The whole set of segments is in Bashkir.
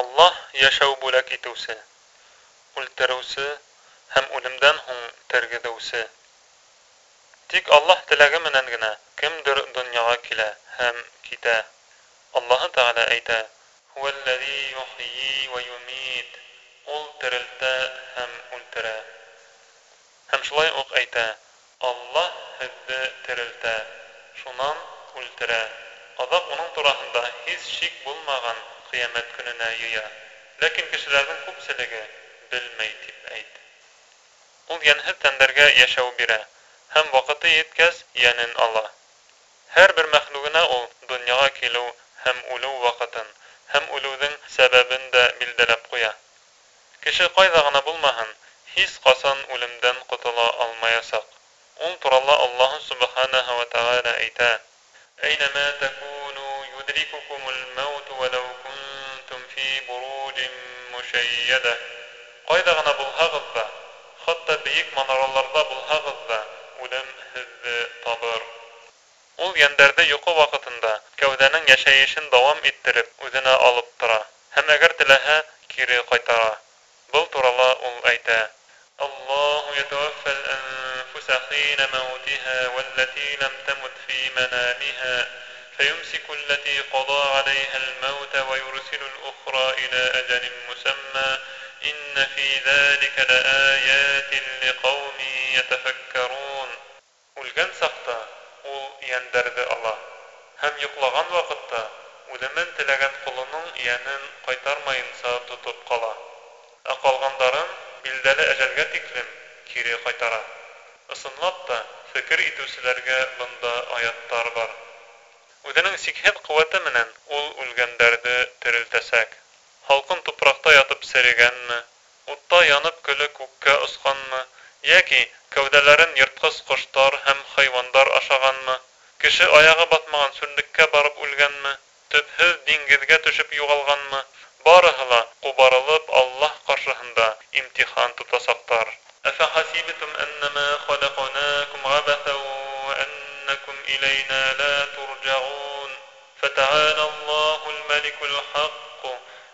Аллаһ яшәү бүләк итеүсе, үлтереүсе һәм үлемдән һуң тергеҙеүсе. Тик Аллаһ теләге менән генә кемдер донъяға килә һәм китә. Аллаһы Тәғәлә әйтә: "Һуәлләзӣ юхйи ва юмит" Ул терелтә һәм үлтерә. Һәм шулай уҡ әйтә: Аллаһ һеҙҙе терелтә, шунан үлтерә. Аҙаҡ уның тураһында һис шик булмаған ҡиәмәт көнөнә йыя. Ләкин кешеләрҙең күпселеге белмәй тип әйт. Ул йәнһеҙ тәндәргә йәшәү бирә һәм ваҡыты еткәс йәнен ала. Һәр бер мәхлүгенә ул донъяға килеү һәм үлеү ваҡытын һәм үлеүҙең сәбәбен дә билдәләп ҡуя. Кеше ҡайҙа ғына булмаһын, һис ҡасан үлемдән ҡотола алмаясаҡ. Ул турала Аллаһ субханаһу ва тәғәлә әйтә: "Әйнәмә такуну юдрикукумул мәут вәләу مشيدة Ҡайҙа ғына булһағыҙ ҙа, хатта бейек манараларҙа булһағыҙ ҙа, үлем һеҙҙе табыр. Ул йәндәрҙе йоҡо ваҡытында кәүҙәнең йәшәйешен дауам иттереп үҙенә алып тора һәм әгәр теләһә, кире ҡайтара. Был турала ул әйтә: Аллаһу ятаваффал анфуса хина маутиха валлати лам тамут фи манамиха فيمسك التي قضى عليها الموت ويرسل الأخرى إلى أجل مسمى إن في ذلك لآيات لقوم يتفكرون Үлгән саҡта ул йәндәрҙе ала. Һәм йоҡлаған ваҡытта үлемен теләгән ҡолоноң йәнен ҡайтармайынса тотоп ҡала. Ә ҡалғандарын билдәле әжәлгә тиклем кире ҡайтара. Ысынлап та, фекер итеүселәргә бында аяттар бар. Үҙенең сикһеҙ ҡеүәте менән ул үлгәндәрҙе терелтәсәк. Һалҡын тупраҡта ятып серегәнме, утта янып көлө күккә осҡанмы, йәки кәүҙәләрен йыртҡыс ҡоштар һәм хайвандар ашағанмы, кеше аяғы баҫмаған сүллеккә барып үлгәнме, төпһөҙ диңгеҙгә төшөп юғалғанмы, барыһы ла ҡубарылып Аллаһ ҡаршыһында имтихан тотасаҡтар. أفحسبتم أنما خلقناكم عبثا فتعالى الله الملك الحق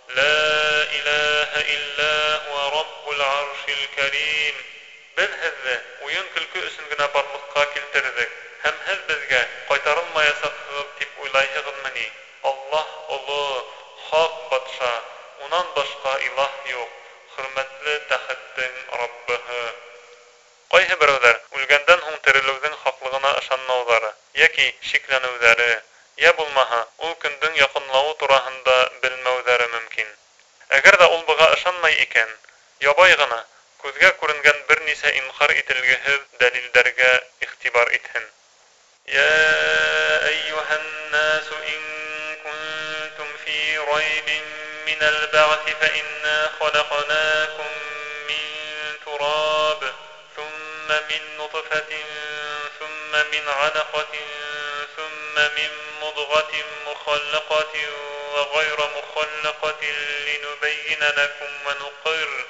لا إله إلا هو رب العرش الكريم Без һеҙҙе уйын көлкө өсөн генә барлыҡҡа килтерҙек һәм һеҙ беҙгә ҡайтарылмаясаҡһығыҙ тип уйлайһығыҙмы ни? Аллаһ оло, хаҡ батша, унан башҡа илаһ юҡ, хөрмәтле тәхеттең Раббыһы. Ҡайһы берәүҙәр үлгәндән һуң терелеүҙең хаҡлығына ышанмауҙары йәки шикләнеүҙәре йә булмаһа, ул көндөң яҡынлауы тураһында белмәүҙәре мөмкин. Әгәр ҙә ул быға ышанмай икән, ябай ғына, күҙгә күренгән бер нисә инҡар ителгеһеҙ дәлилдәргә иғтибар итһен. يا أيها الناس إن كنتم في ريب من البعث فإنا خلقناكم من تراب ثم من نطفة ثم من علقة ثم من مضغة مخلقة وغير مخلقة لنبين لكم ونقر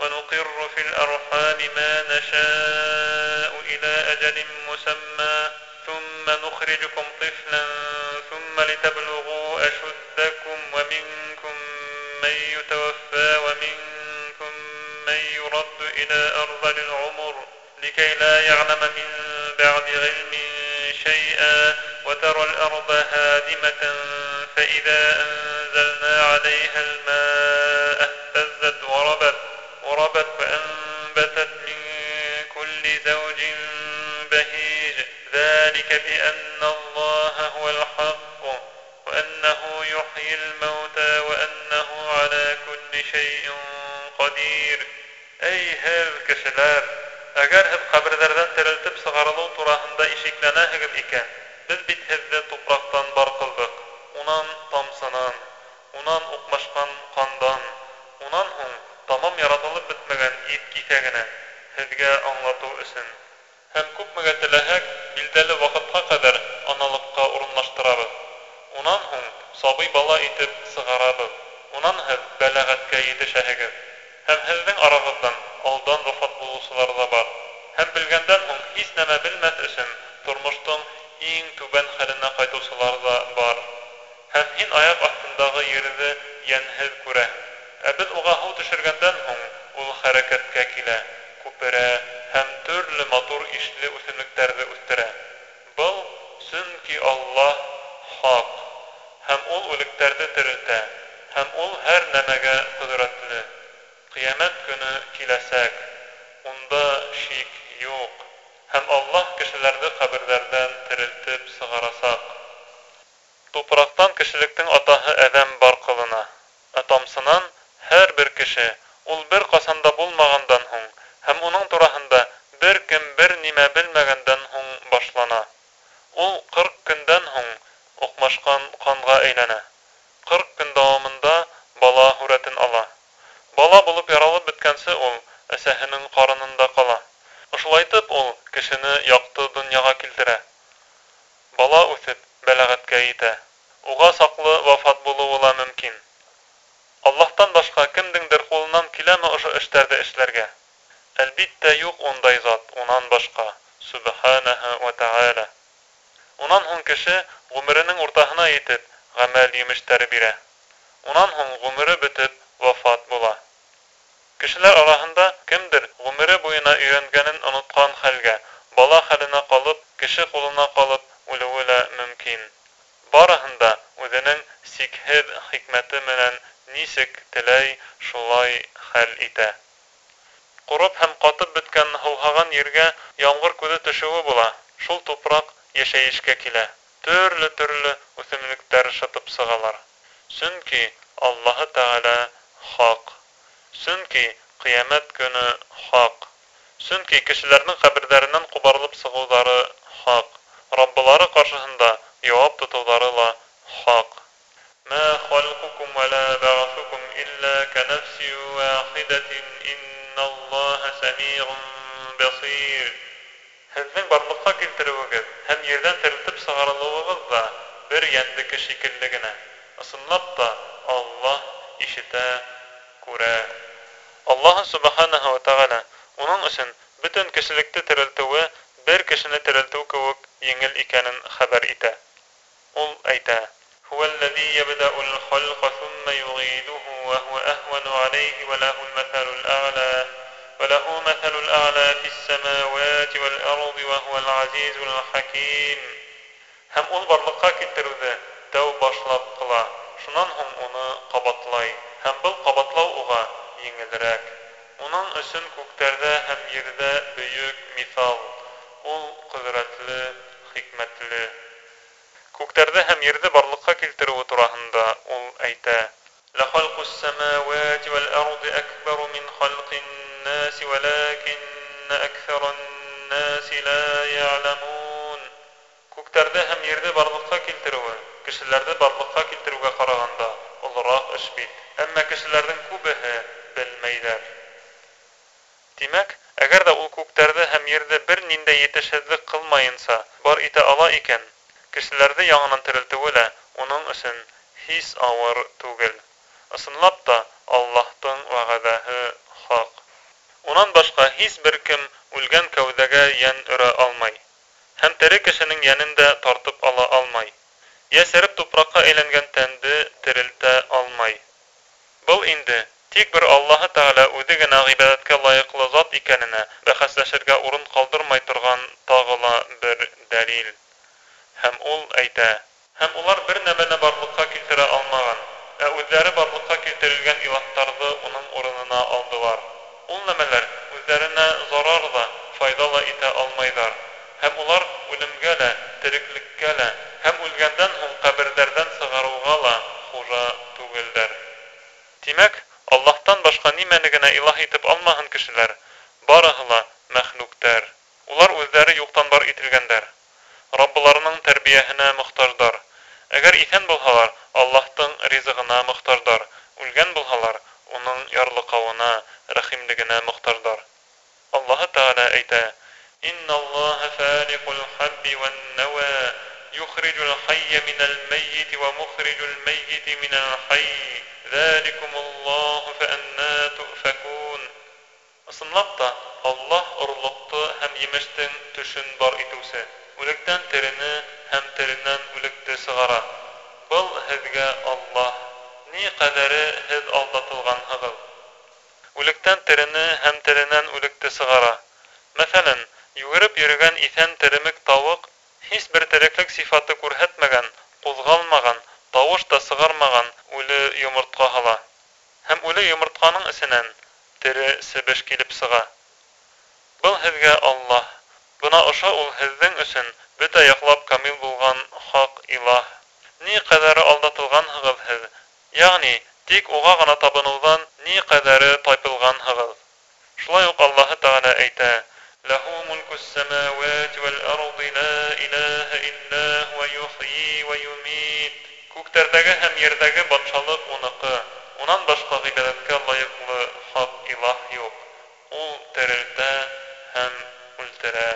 ونقر في الأرحام ما نشاء إلى أجل مسمى. ثم نخرجكم طفلا ثم لتبلغوا أشدكم ومنكم من يتوفى ومنكم من يرد إلى أرض العمر لكي لا يعلم من بعد علم شيئا. وترى الأرض هادمة فإذا أنزلنا عليها الماء اهتزت وربت, وربت فأنبتت من كل زوج بهيج. ذلك بأن الله هو الحق وأنه يحيي الموتى وأنه على كل شيء قدير. أي هذا كشلار أجر هب قبر ذردان ترلتب صغرلو طراهن دا إشيكلنا هقب إكان беҙ бит һеҙҙе тупраҡтан бар ҡылдык, унан тамсынан, унан уҡмашҡан ҡандан, унан һуң тамам яратылып бөтмәгән ит киҫәгенән һеҙгә аңлатыу өсөн. Һәм күпмегә теләһәк, билдәле ваҡытҡа ҡәҙәр аналыҡҡа урынлаштырабыҙ. Унан һуң сабый бала итеп сығарабыҙ. Унан һеҙ бәләғәткә етешәһегеҙ. Һәм һеҙҙең арағыҙҙан алдан вафат булыусылар ҙа бар. Һәм белгәндән һуң һис нәмә белмәҫ өсөн тормоштоң иң түбән хәленә ҡайтыусылар ҙа бар. Һәм һин аяҡ аҫтындағы ерҙе йәнһеҙ күрә. Ә беҙ уға һыу төшөргәндән һуң, ул хәрәкәткә килә, күперә һәм төрлө матур ишле үҫемлектәрҙе үҫтерә. Был сөнки Аллаһ хак, һәм ул үлектәрҙе терелтә, һәм ул һәр нәмәгә ҡөҙрәтле. Ҡиәмәт көнө киләсәк, унда шик юҡ, һәм Аллаһ кешеләрҙе ҡәберҙәрҙән терелтеп сығарасаҡ. Тупраҡтан кешелектең атаһы әҙәм бар ҡылына. Ә тамсынан һәр бер кеше, ул бер ҡасанда булмағандан һуң, һәм уның тураһында бер кем бер нимә белмәгәндән һуң башлана. Ул 40 көндән һуң уҡмашҡан ҡанға әйләнә. 40 көн дауамында бала һүрәтен ала. Бала булып яралып бөткәнсе ул әсәһенең ҡарынында ҡала. Ошолайтып ул кешене яҡты донъяға килтерә. Бала үҫеп бәләғәткә етә. Уға саҡлы вафат булыуы ла мөмкин. Аллаһтан башҡа кемдеңдер ҡулынан киләме ошо эштәрҙе эшләргә? Әлбиттә юҡ ундай зат унан башҡа. Субханаһу ва тааля. Унан һуң кеше ғүмеренең уртаһына етеп, ғәмәл емештәре бирә. Унан һуң ғүмере бөтөп, вафат була. Кешеләр араһында кемдер ғүмере буйына өйрәнгәнен онотҡан хәлгә, бала хәленә ҡалып, кеше ҡулына ҡалып, үлеүе лә мөмкин. Барыһын да үҙенең сикһеҙ хикмәте менән нисек теләй, шулай хәл итә. Ҡороп һәм ҡатып бөткән һыуһаған ергә ямғыр күҙе төшөүе була. Шул тупраҡ йәшәйешкә килә. Төрлө-төрлө үҫемлектәр шытып сығалар. Сөнки Аллаһы Тәғәлә хак. Сөнки ҡиәмәт көнө хак. Сөнки кешеләрнең ҡәберҙәренән ҡубарылып сығыуҙары хак. Раббылары ҡаршыһында яуап тотоуҙары ла хак. Ма халқукум ва ла баъсукум илля канафси вахидатин инналлаха самиғун басир. Һеҙҙең барлыҡҡа килтереүегеҙ һәм ерҙән терелтеп сығарылыуығыҙ ҙа бер йәнлеке шикелле генә. Ысынлап та Аллаһ ишетә, күрә. Аллаһ Субханаһу ва Тәгалә уның өсөн бөтен кешелекте терелтеүе бер кешене терелтеү кеүек еңел икәнен хәбәр итә. Ул әйтә: "Хуа аллази ябдa'у al-халqa thumma yu'iduhu wa huwa ahwanu 'alayhi wa lahu al-mathalu al-a'la wa lahu mathalu al-a'la fi as-samawati wal-ardi wa huwa al-'azizu al-hakim." Һәм ул барлыкка китерүҙе тәү башлап ҡыла. Шунан һуң уны ҡабатлай, һәм был ҡабатлау уға еңелерәк. Уның өсөн күктәрҙә һәм ерҙә бөйөк миҫал. Ул ҡөҙрәтле, хикмәтле. Күктәрҙе һәм ерҙе барлыҡҡа килтереүе тураһында ул әйтә: "Ла халҡус самавати вал арди акбар мин халқин нас, валакин аксаран нас ла. Күктәрҙе һәм ерҙе барлыҡҡа килтереүе кешеләрҙе барлыҡҡа килтереүгә ҡарағанда олораҡ эш бит. Әммә кешеләрҙең күбеһе белмәйҙәр. Тимәк, әгәр ҙә ул күктәрҙе һәм ерҙе бер ниндәй етешһеҙлек ҡылмайынса бар итә ала икән, кешеләрҙе яңынан терелтеүе лә уның өсөн һис ауыр түгел. Ысынлап та, Аллаһтың вәғәҙәһе хаҡ. Унан башҡа һис бер кем үлгән кәүҙәгә йән өрә алмай. Һәм тере кешенең йәнен дә тартып ала алмай йәсереп тупраҡҡа әйләнгән тәнде терелтә алмай. Был инде тик бер Аллаһы Тәғәлә үҙе генә ғибәҙәткә лайыҡлы зат икәненә бәхәсләшергә урын ҡалдырмай торған тағы ла бер дәлил. Һәм ул әйтә: һәм улар бер нәмәне барлыҡҡа килтерә алмаған, ә үҙҙәре барлыҡҡа килтерелгән илаһтарҙы уның урынына алдылар. Ул нәмәләр үҙҙәренә зарар ҙа, файҙа ла итә алмайҙар. Һәм улар үлемгә лә, тереклеккә лә, һәм үлгәндән һуң ҡәберҙәрҙән сығарыуға ла хужа түгелдәр. Тимәк, Аллаһтан башҡа нимәне генә илаһ итеп алмаһын кешеләр, барыһы ла мәхлүктәр. Улар үҙҙәре юҡтан бар ителгәндәр. Раббыларының тәрбиәһенә мохтаждар. Әгәр иҫән булһалар, Аллаһтың ризығына мохтаждар. Үлгән булһалар, уның ярлыҡауына, рәхимлегенә мохтаждар. Аллаһы Тәғәлә әйтә: "Инна Аллаһа фалиқул хабби ван нава" يخرج الحي من الميت ومخرج الميت من الحي ذلكم الله فأنا تؤفكون Ысынлап та, Аллаһ орлоҡто һәм емештең төшөн бар итеүсе, үлектән терене һәм теренән үлекте сығара. Был һеҙгә Аллаһ. ни ҡәҙәре һеҙ алдатылғанһығыҙ. Үлектән терене һәм теренән үлекте сығара. Мәҫәлән, йүгереп йөрөгән иҫән теремек тауыҡ һис бер тереклек сифаты күрһәтмәгән, ҡуҙғалмаған, тауыш та сығармаған үле йомортҡа һала. Һәм үле йомортҡаның эсенән тере себеш килеп сыға. Был һеҙгә Аллаһ. Бына ошо ул һеҙҙең өсөн бөтә яҡлап камил булған хаҡ илаһ. Ни ҡәҙәре алдатылғанһығыҙ һеҙ, йәғни тик уға ғына табыныуҙан ни ҡәҙәре тайпылғанһығыҙ. Шулай уҡ Аллаһы Тәғәлә әйтә: له ملك السماوات والأرض لا إله إلا هو يحيي ويميت Күктәрҙәге һәм ерҙәге батшалыҡ уныҡы. Унан башҡа ғибәҙәткә лайыҡлы хаҡ илаһ юҡ. Ул терелтә һәм үлтерә.